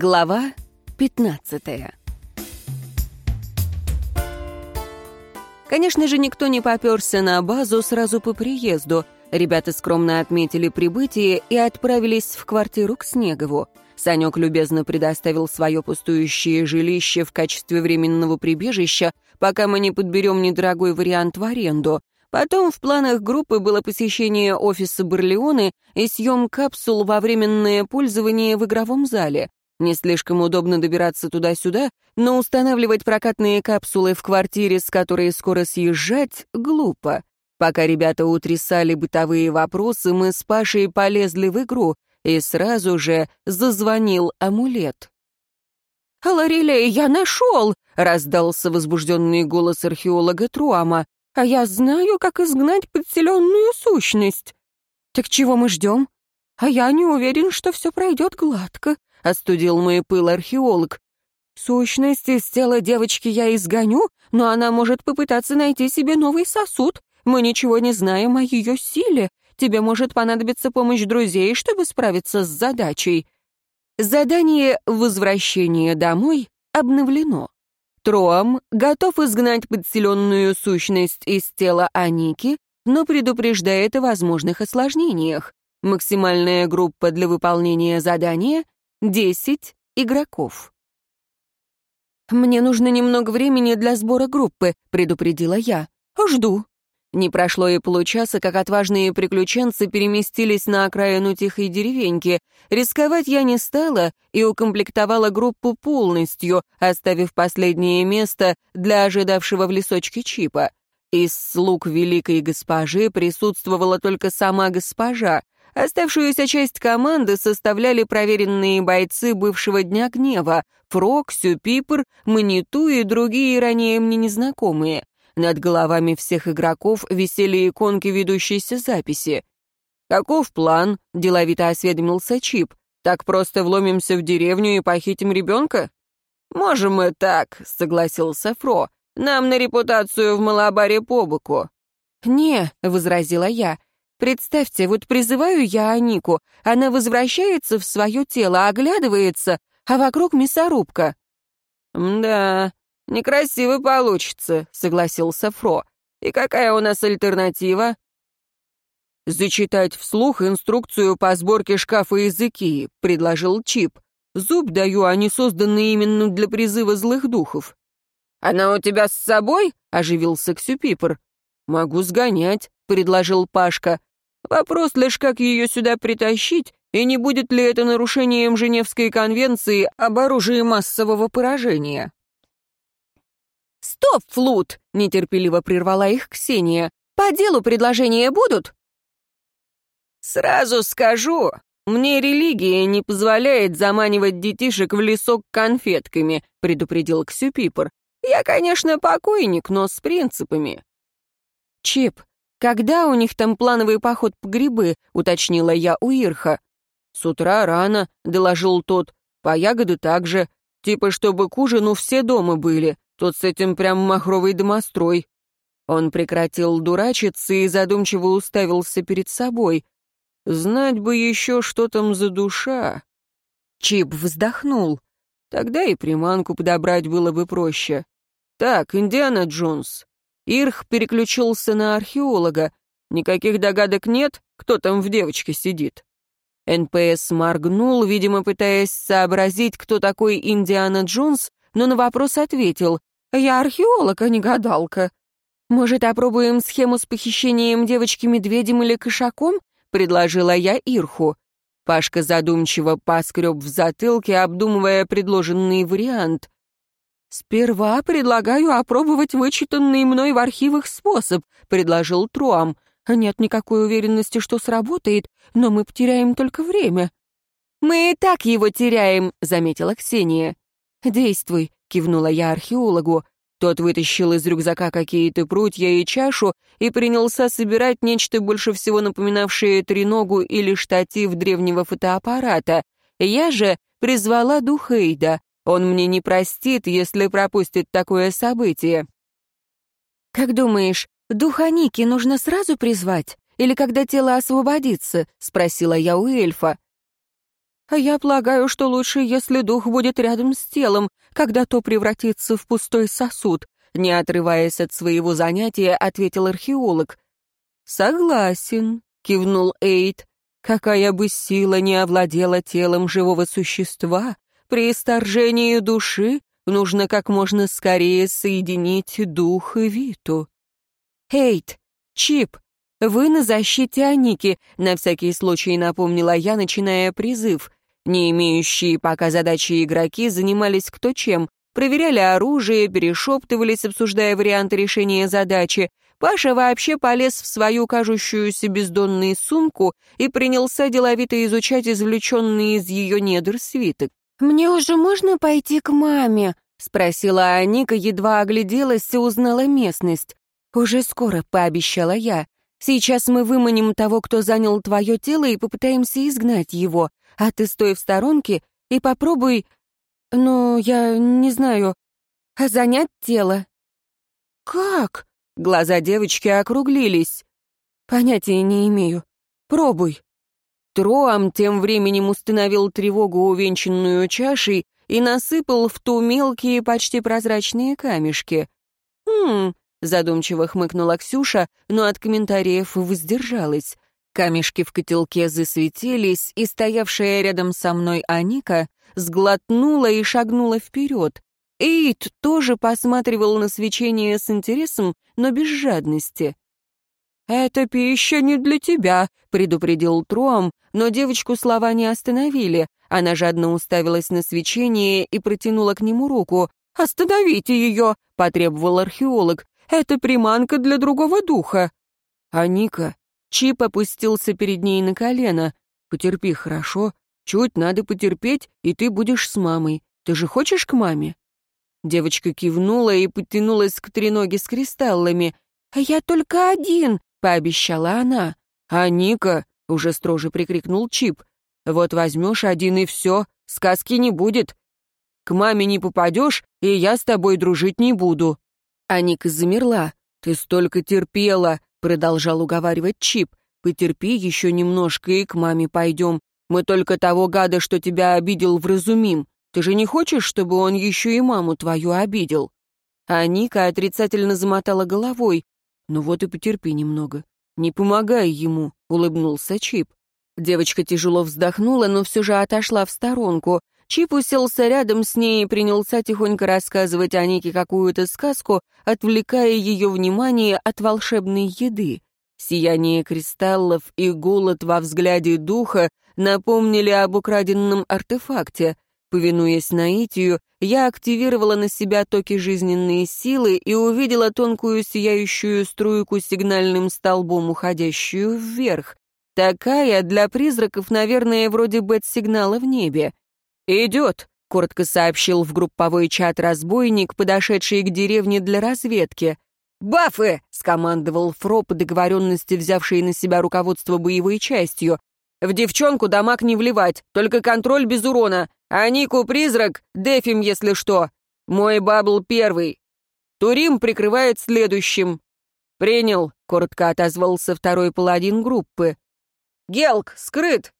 Глава 15 Конечно же, никто не поперся на базу сразу по приезду. Ребята скромно отметили прибытие и отправились в квартиру к Снегову. Санек любезно предоставил свое пустующее жилище в качестве временного прибежища, пока мы не подберем недорогой вариант в аренду. Потом в планах группы было посещение офиса Барлеоны и съем капсул во временное пользование в игровом зале. Не слишком удобно добираться туда-сюда, но устанавливать прокатные капсулы в квартире, с которой скоро съезжать, глупо. Пока ребята утрясали бытовые вопросы, мы с Пашей полезли в игру, и сразу же зазвонил амулет. «Лорелей, я нашел!» — раздался возбужденный голос археолога Труама. «А я знаю, как изгнать подселенную сущность». «Так чего мы ждем?» «А я не уверен, что все пройдет гладко», — остудил мой пыл археолог. «Сущность из тела девочки я изгоню, но она может попытаться найти себе новый сосуд. Мы ничего не знаем о ее силе. Тебе может понадобиться помощь друзей, чтобы справиться с задачей». Задание «Возвращение домой» обновлено. Троам готов изгнать подселенную сущность из тела Аники, но предупреждает о возможных осложнениях. Максимальная группа для выполнения задания Десять игроков. «Мне нужно немного времени для сбора группы», — предупредила я. «Жду». Не прошло и получаса, как отважные приключенцы переместились на окраину тихой деревеньки. Рисковать я не стала и укомплектовала группу полностью, оставив последнее место для ожидавшего в лесочке чипа. Из слуг великой госпожи присутствовала только сама госпожа. Оставшуюся часть команды составляли проверенные бойцы бывшего Дня Гнева — Фрок, Сюпипер, Маниту и другие ранее мне незнакомые. Над головами всех игроков висели иконки ведущейся записи. «Каков план?» — деловито осведомился Чип. «Так просто вломимся в деревню и похитим ребенка?» «Можем и так», — согласился Фро. «Нам на репутацию в Малабаре по боку». «Не», — возразила я, Представьте, вот призываю я Анику, она возвращается в свое тело, оглядывается, а вокруг мясорубка. «Да, некрасиво получится», — согласился Фро. «И какая у нас альтернатива?» «Зачитать вслух инструкцию по сборке шкафа языки», — предложил Чип. «Зуб даю, они созданы именно для призыва злых духов». «Она у тебя с собой?» — оживился Ксюпипер. «Могу сгонять», — предложил Пашка. Вопрос лишь, как ее сюда притащить, и не будет ли это нарушением Женевской конвенции об оружии массового поражения. «Стоп, Флут!» — нетерпеливо прервала их Ксения. «По делу предложения будут?» «Сразу скажу, мне религия не позволяет заманивать детишек в лесок конфетками», — предупредил Ксюпипер. «Я, конечно, покойник, но с принципами». «Чип, «Когда у них там плановый поход по грибы?» — уточнила я у Ирха. «С утра рано», — доложил тот. «По ягоды также. Типа, чтобы к ужину все дома были. Тот с этим прям махровый домострой». Он прекратил дурачиться и задумчиво уставился перед собой. «Знать бы еще, что там за душа». Чип вздохнул. «Тогда и приманку подобрать было бы проще. Так, Индиана Джонс, Ирх переключился на археолога. Никаких догадок нет, кто там в девочке сидит. НПС моргнул, видимо, пытаясь сообразить, кто такой Индиана Джонс, но на вопрос ответил. «Я археолог, а не гадалка». «Может, опробуем схему с похищением девочки-медведем или кошаком?» — предложила я Ирху. Пашка задумчиво поскреб в затылке, обдумывая предложенный вариант. «Сперва предлагаю опробовать вычитанный мной в архивах способ», — предложил Труам. «Нет никакой уверенности, что сработает, но мы потеряем только время». «Мы и так его теряем», — заметила Ксения. «Действуй», — кивнула я археологу. Тот вытащил из рюкзака какие-то прутья и чашу и принялся собирать нечто больше всего напоминавшее треногу или штатив древнего фотоаппарата. Я же призвала Духейда. Он мне не простит, если пропустит такое событие. «Как думаешь, духа Ники нужно сразу призвать? Или когда тело освободится?» — спросила я у эльфа. А я полагаю, что лучше, если дух будет рядом с телом, когда то превратится в пустой сосуд. Не отрываясь от своего занятия, ответил археолог. «Согласен», — кивнул Эйд. «Какая бы сила не овладела телом живого существа, при исторжении души нужно как можно скорее соединить дух и Виту». «Эйд, Чип, вы на защите Аники», — на всякий случай напомнила я, начиная призыв. Не имеющие пока задачи игроки занимались кто чем, проверяли оружие, перешептывались, обсуждая варианты решения задачи. Паша вообще полез в свою кажущуюся бездонную сумку и принялся деловито изучать извлеченные из ее недр свиток. «Мне уже можно пойти к маме?» — спросила Аника, едва огляделась и узнала местность. «Уже скоро», — пообещала я. «Сейчас мы выманим того, кто занял твое тело, и попытаемся изгнать его а ты стой в сторонке и попробуй, ну, я не знаю, занять тело». «Как?» — глаза девочки округлились. «Понятия не имею. Пробуй». Троам тем временем установил тревогу, увенчанную чашей, и насыпал в ту мелкие, почти прозрачные камешки. «Хм», — задумчиво хмыкнула Ксюша, но от комментариев воздержалась. Камешки в котелке засветились, и стоявшая рядом со мной Аника сглотнула и шагнула вперед. Эйд тоже посматривал на свечение с интересом, но без жадности. «Это пища не для тебя», — предупредил Троам, но девочку слова не остановили. Она жадно уставилась на свечение и протянула к нему руку. «Остановите ее!» — потребовал археолог. «Это приманка для другого духа». «Аника, Чип опустился перед ней на колено. «Потерпи, хорошо? Чуть надо потерпеть, и ты будешь с мамой. Ты же хочешь к маме?» Девочка кивнула и подтянулась к треноге с кристаллами. «А я только один!» — пообещала она. «А Ника?» — уже строже прикрикнул Чип. «Вот возьмешь один и все, сказки не будет. К маме не попадешь, и я с тобой дружить не буду». А Ника замерла. «Ты столько терпела!» — продолжал уговаривать Чип. «Потерпи еще немножко и к маме пойдем. Мы только того гада, что тебя обидел, вразумим. Ты же не хочешь, чтобы он еще и маму твою обидел?» А Ника отрицательно замотала головой. «Ну вот и потерпи немного. Не помогай ему», — улыбнулся Чип. Девочка тяжело вздохнула, но все же отошла в сторонку. Чип уселся рядом с ней и принялся тихонько рассказывать о Нике какую-то сказку, отвлекая ее внимание от волшебной еды. Сияние кристаллов и голод во взгляде духа напомнили об украденном артефакте. Повинуясь наитию, я активировала на себя токи жизненной силы и увидела тонкую сияющую струйку сигнальным столбом, уходящую вверх. Такая для призраков, наверное, вроде бет-сигнала в небе. «Идет», — коротко сообщил в групповой чат разбойник, подошедший к деревне для разведки. «Бафы!» — скомандовал Фро договоренности, взявший на себя руководство боевой частью. «В девчонку дамаг не вливать, только контроль без урона. А Нику призрак, дефим, если что. Мой бабл первый. Турим прикрывает следующим». «Принял», — коротко отозвался второй паладин группы. «Гелк, скрыт!»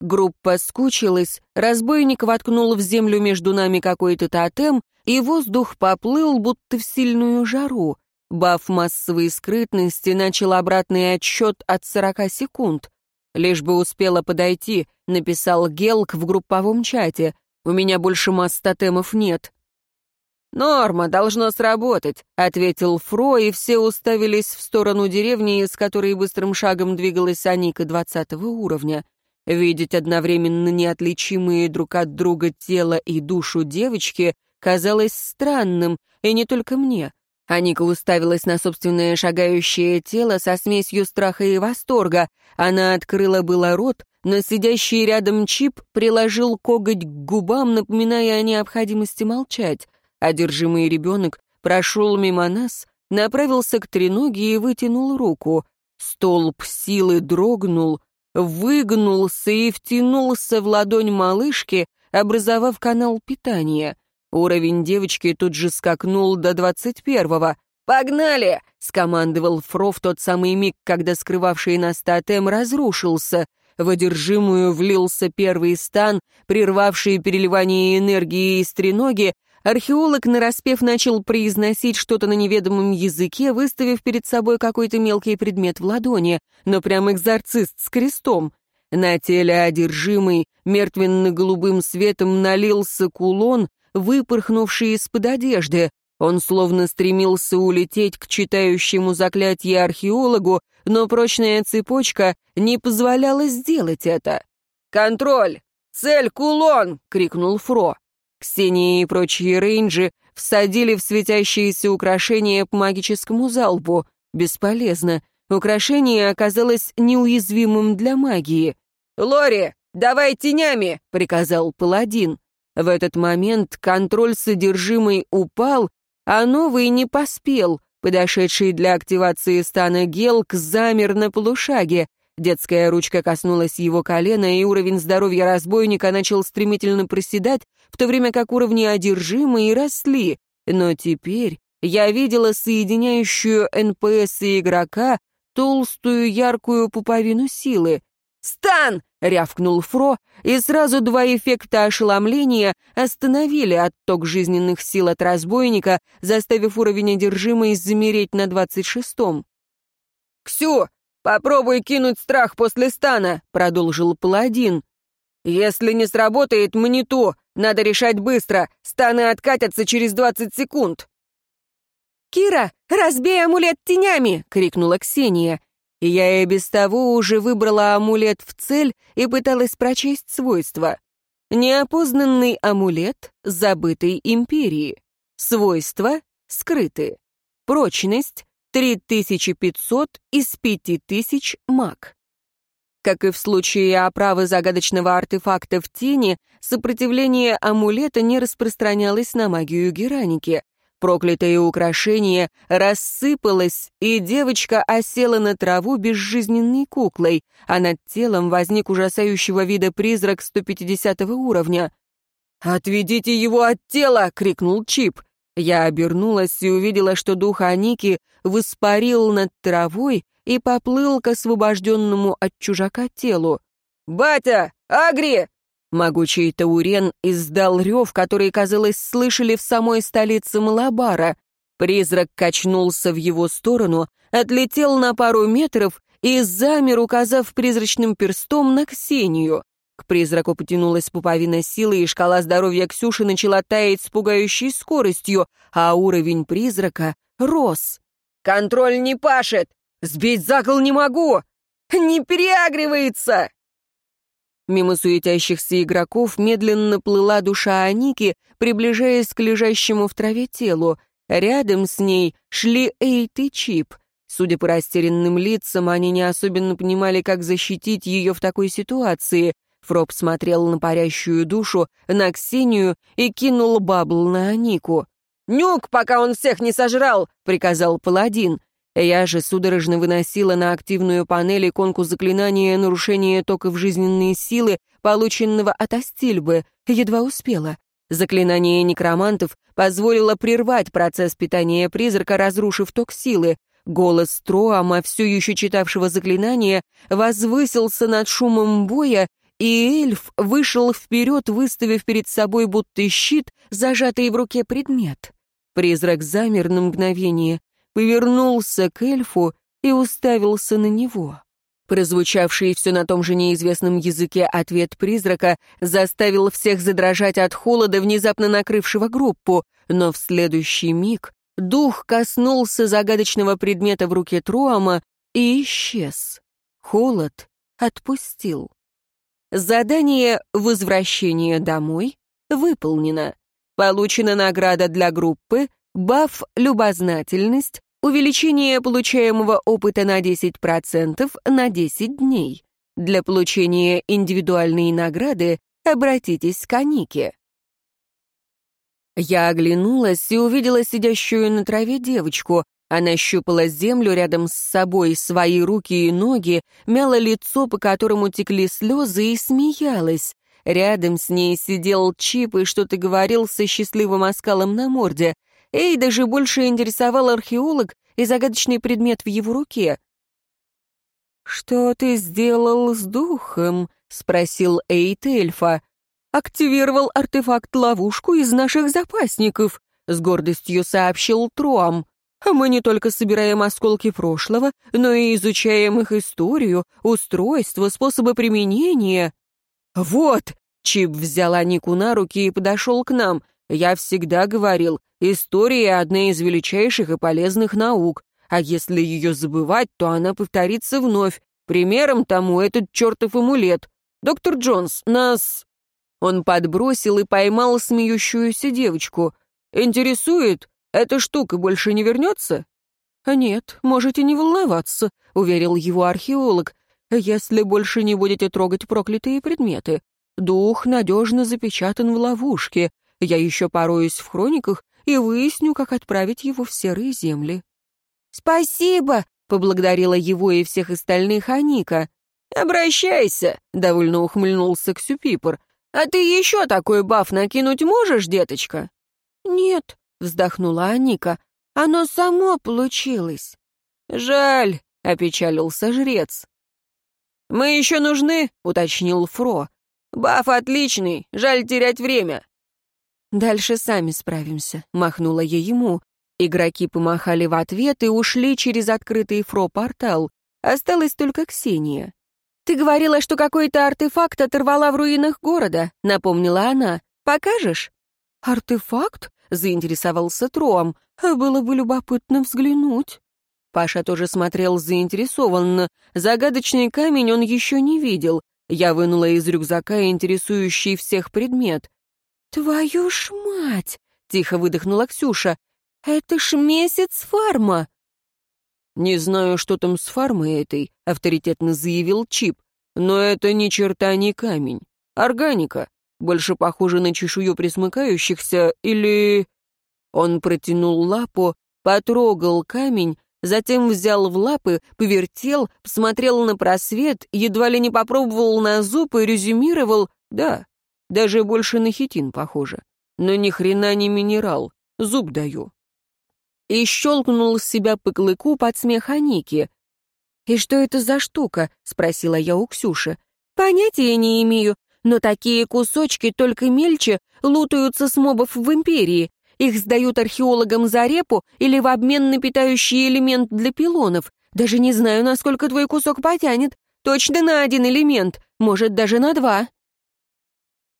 Группа скучилась, разбойник воткнул в землю между нами какой-то тотем, и воздух поплыл, будто в сильную жару. Баф массовой скрытности начал обратный отсчет от сорока секунд. «Лишь бы успела подойти», — написал Гелк в групповом чате. «У меня больше масс тотемов нет». «Норма, должно сработать», — ответил Фро, и все уставились в сторону деревни, из которой быстрым шагом двигалась Аника двадцатого уровня. Видеть одновременно неотличимые друг от друга тело и душу девочки казалось странным, и не только мне. Аника уставилась на собственное шагающее тело со смесью страха и восторга. Она открыла было рот, но сидящий рядом Чип приложил коготь к губам, напоминая о необходимости молчать. Одержимый ребенок прошел мимо нас, направился к треноге и вытянул руку. Столб силы дрогнул, выгнулся и втянулся в ладонь малышки, образовав канал питания. Уровень девочки тут же скакнул до двадцать первого. «Погнали!» — скомандовал Фро в тот самый миг, когда скрывавший нас тотем разрушился. В одержимую влился первый стан, прервавший переливание энергии из треноги, археолог нараспев начал произносить что-то на неведомом языке, выставив перед собой какой-то мелкий предмет в ладони, но прям экзорцист с крестом. На теле одержимый мертвенно-голубым светом налился кулон, выпорхнувший из-под одежды. Он словно стремился улететь к читающему заклятие археологу, но прочная цепочка не позволяла сделать это. «Контроль! Цель — кулон!» — крикнул Фро. Ксения и прочие рейнджи всадили в светящиеся украшения по магическому залпу. Бесполезно. Украшение оказалось неуязвимым для магии. «Лори, давай тенями!» — приказал паладин. В этот момент контроль с одержимой упал, а новый не поспел. Подошедший для активации стана Гелк замер на полушаге. Детская ручка коснулась его колена, и уровень здоровья разбойника начал стремительно проседать, в то время как уровни одержимой росли. Но теперь я видела соединяющую НПС и игрока толстую яркую пуповину силы. «Стан!» — рявкнул Фро, и сразу два эффекта ошеломления остановили отток жизненных сил от разбойника, заставив уровень одержимой замереть на двадцать шестом. «Ксю, попробуй кинуть страх после стана», — продолжил паладин. «Если не сработает, мне то. Надо решать быстро. Станы откатятся через двадцать секунд». «Кира, разбей амулет тенями!» — крикнула Ксения. Я и без того уже выбрала амулет в цель и пыталась прочесть свойства. Неопознанный амулет забытой империи. Свойства скрыты. Прочность 3500 из 5000 маг. Как и в случае оправы загадочного артефакта в тени, сопротивление амулета не распространялось на магию Гераники, Проклятое украшение рассыпалось, и девочка осела на траву безжизненной куклой, а над телом возник ужасающего вида призрак 150 уровня. «Отведите его от тела!» — крикнул Чип. Я обернулась и увидела, что дух Аники воспарил над травой и поплыл к освобожденному от чужака телу. «Батя! Агри! Могучий Таурен издал рев, который, казалось, слышали в самой столице Малабара. Призрак качнулся в его сторону, отлетел на пару метров и замер, указав призрачным перстом на Ксению. К призраку потянулась пуповина силы, и шкала здоровья Ксюши начала таять с пугающей скоростью, а уровень призрака рос. «Контроль не пашет! Сбить за кол не могу! Не переагривается!» Мимо суетящихся игроков медленно плыла душа Аники, приближаясь к лежащему в траве телу. Рядом с ней шли Эйт и Чип. Судя по растерянным лицам, они не особенно понимали, как защитить ее в такой ситуации. Фроб смотрел на парящую душу, на Ксению и кинул бабл на Анику. «Нюк, пока он всех не сожрал!» — приказал паладин. Я же судорожно выносила на активную панель иконку заклинания нарушения токов жизненные силы, полученного от Астильбы. Едва успела. Заклинание некромантов позволило прервать процесс питания призрака, разрушив ток силы. Голос Троама, все еще читавшего заклинание, возвысился над шумом боя, и эльф вышел вперед, выставив перед собой будто щит, зажатый в руке предмет. Призрак замер на мгновение, повернулся к эльфу и уставился на него. Прозвучавший все на том же неизвестном языке ответ призрака заставил всех задрожать от холода, внезапно накрывшего группу, но в следующий миг дух коснулся загадочного предмета в руке Труама и исчез. Холод отпустил. Задание «Возвращение домой» выполнено. Получена награда для группы, баф «Любознательность», Увеличение получаемого опыта на 10% на 10 дней. Для получения индивидуальной награды обратитесь к Анике. Я оглянулась и увидела сидящую на траве девочку. Она щупала землю рядом с собой, свои руки и ноги, мяла лицо, по которому текли слезы, и смеялась. Рядом с ней сидел Чип и что-то говорил со счастливым оскалом на морде. Эй, даже больше интересовал археолог и загадочный предмет в его руке. «Что ты сделал с духом?» — спросил Эйт эльфа. «Активировал артефакт-ловушку из наших запасников», — с гордостью сообщил Труам. «Мы не только собираем осколки прошлого, но и изучаем их историю, устройство, способы применения». «Вот!» — Чип взял Анику на руки и подошел к нам. «Я всегда говорил, история — одна из величайших и полезных наук, а если ее забывать, то она повторится вновь. Примером тому этот чертов амулет. Доктор Джонс, нас...» Он подбросил и поймал смеющуюся девочку. «Интересует, эта штука больше не вернется?» «Нет, можете не волноваться», — уверил его археолог, «если больше не будете трогать проклятые предметы. Дух надежно запечатан в ловушке. Я еще пороюсь в хрониках и выясню, как отправить его в серые земли». «Спасибо!» — поблагодарила его и всех остальных Аника. «Обращайся!» — довольно ухмыльнулся Ксюпипор. «А ты еще такой баф накинуть можешь, деточка?» «Нет», — вздохнула Аника. «Оно само получилось». «Жаль», — опечалился жрец. «Мы еще нужны», — уточнил Фро. «Баф отличный, жаль терять время». «Дальше сами справимся», — махнула я ему. Игроки помахали в ответ и ушли через открытый Фро-портал. Осталась только Ксения. «Ты говорила, что какой-то артефакт оторвала в руинах города», — напомнила она. «Покажешь?» «Артефакт?» — заинтересовался Троам. «Было бы любопытно взглянуть». Паша тоже смотрел заинтересованно. Загадочный камень он еще не видел. Я вынула из рюкзака интересующий всех предмет. «Твою ж мать!» — тихо выдохнула Ксюша. «Это ж месяц фарма!» «Не знаю, что там с фармой этой», — авторитетно заявил Чип. «Но это ни черта не камень. Органика. Больше похоже на чешую присмыкающихся или...» Он протянул лапу, потрогал камень, затем взял в лапы, повертел, посмотрел на просвет, едва ли не попробовал на зуб и резюмировал «Да, даже больше на хитин похоже. Но ни хрена не минерал, зуб даю» и щелкнул с себя по клыку под смех Аники. «И что это за штука?» — спросила я у Ксюши. «Понятия не имею, но такие кусочки только мельче лутаются с мобов в Империи. Их сдают археологам за репу или в обмен на питающий элемент для пилонов. Даже не знаю, насколько твой кусок потянет. Точно на один элемент, может, даже на два».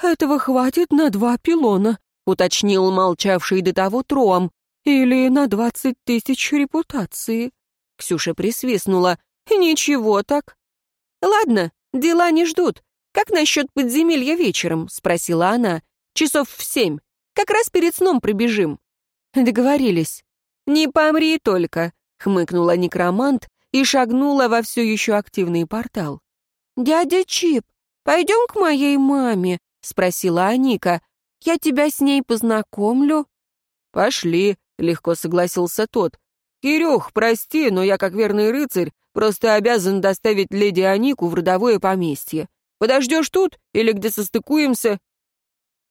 «Этого хватит на два пилона», — уточнил молчавший до того Троам. Или на двадцать тысяч репутации. Ксюша присвистнула. Ничего так. Ладно, дела не ждут. Как насчет подземелья вечером? Спросила она. Часов в семь. Как раз перед сном пробежим. Договорились. Не помри только, хмыкнула некромант и шагнула во все еще активный портал. «Дядя Чип, пойдем к моей маме?» — спросила Аника. «Я тебя с ней познакомлю». «Пошли», — легко согласился тот. «Кирюх, прости, но я, как верный рыцарь, просто обязан доставить леди Анику в родовое поместье. Подождешь тут или где состыкуемся?»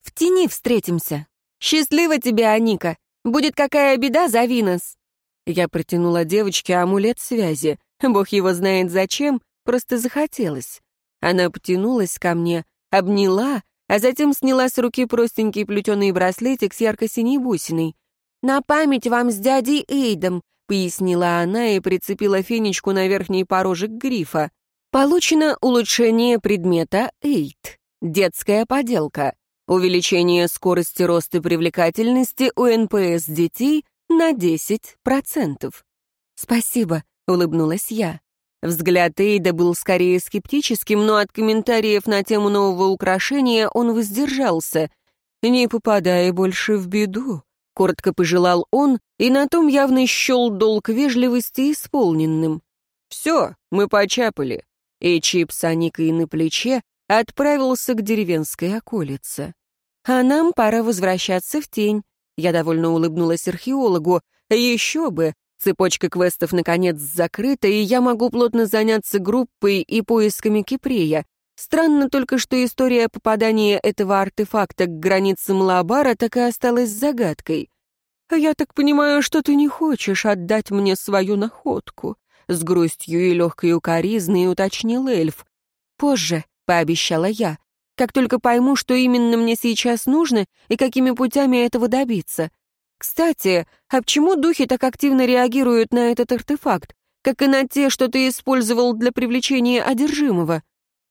«В тени встретимся. Счастливо тебе, Аника. Будет какая беда, зови нас». Я протянула девочке амулет связи. Бог его знает зачем, просто захотелось. Она потянулась ко мне, обняла, а затем сняла с руки простенький плетеный браслетик с ярко-синей бусиной. «На память вам с дядей Эйдом», — пояснила она и прицепила фенечку на верхний порожек грифа. Получено улучшение предмета Эйд. Детская поделка. Увеличение скорости роста привлекательности у НПС детей на 10%. «Спасибо», — улыбнулась я. Взгляд Эйда был скорее скептическим, но от комментариев на тему нового украшения он воздержался. «Не попадая больше в беду», — коротко пожелал он, и на том явно счел долг вежливости исполненным. «Все, мы почапали». И Чип с Аникой на плече отправился к деревенской околице. «А нам пора возвращаться в тень», — я довольно улыбнулась археологу. «Еще бы, Цепочка квестов, наконец, закрыта, и я могу плотно заняться группой и поисками Кипрея. Странно только, что история попадания этого артефакта к границам Лабара так и осталась загадкой. «Я так понимаю, что ты не хочешь отдать мне свою находку», — с грустью и легкой укоризной уточнил эльф. «Позже», — пообещала я, «как только пойму, что именно мне сейчас нужно и какими путями этого добиться. Кстати, а почему духи так активно реагируют на этот артефакт, как и на те, что ты использовал для привлечения одержимого?»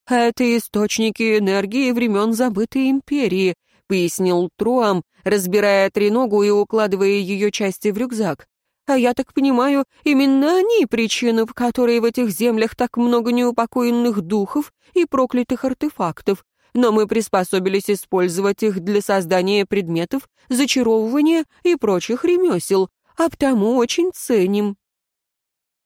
«А это источники энергии времен забытой империи», — пояснил Труам, разбирая треногу и укладывая ее части в рюкзак. А я так понимаю, именно они причина, в которой в этих землях так много неупокоенных духов и проклятых артефактов. Но мы приспособились использовать их для создания предметов, зачаровывания и прочих ремесел, а потому очень ценим.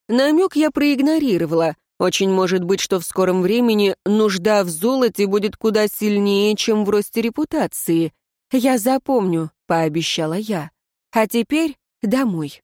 Намек я проигнорировала. Очень может быть, что в скором времени нужда в золоте будет куда сильнее, чем в росте репутации. Я запомню, пообещала я. А теперь домой.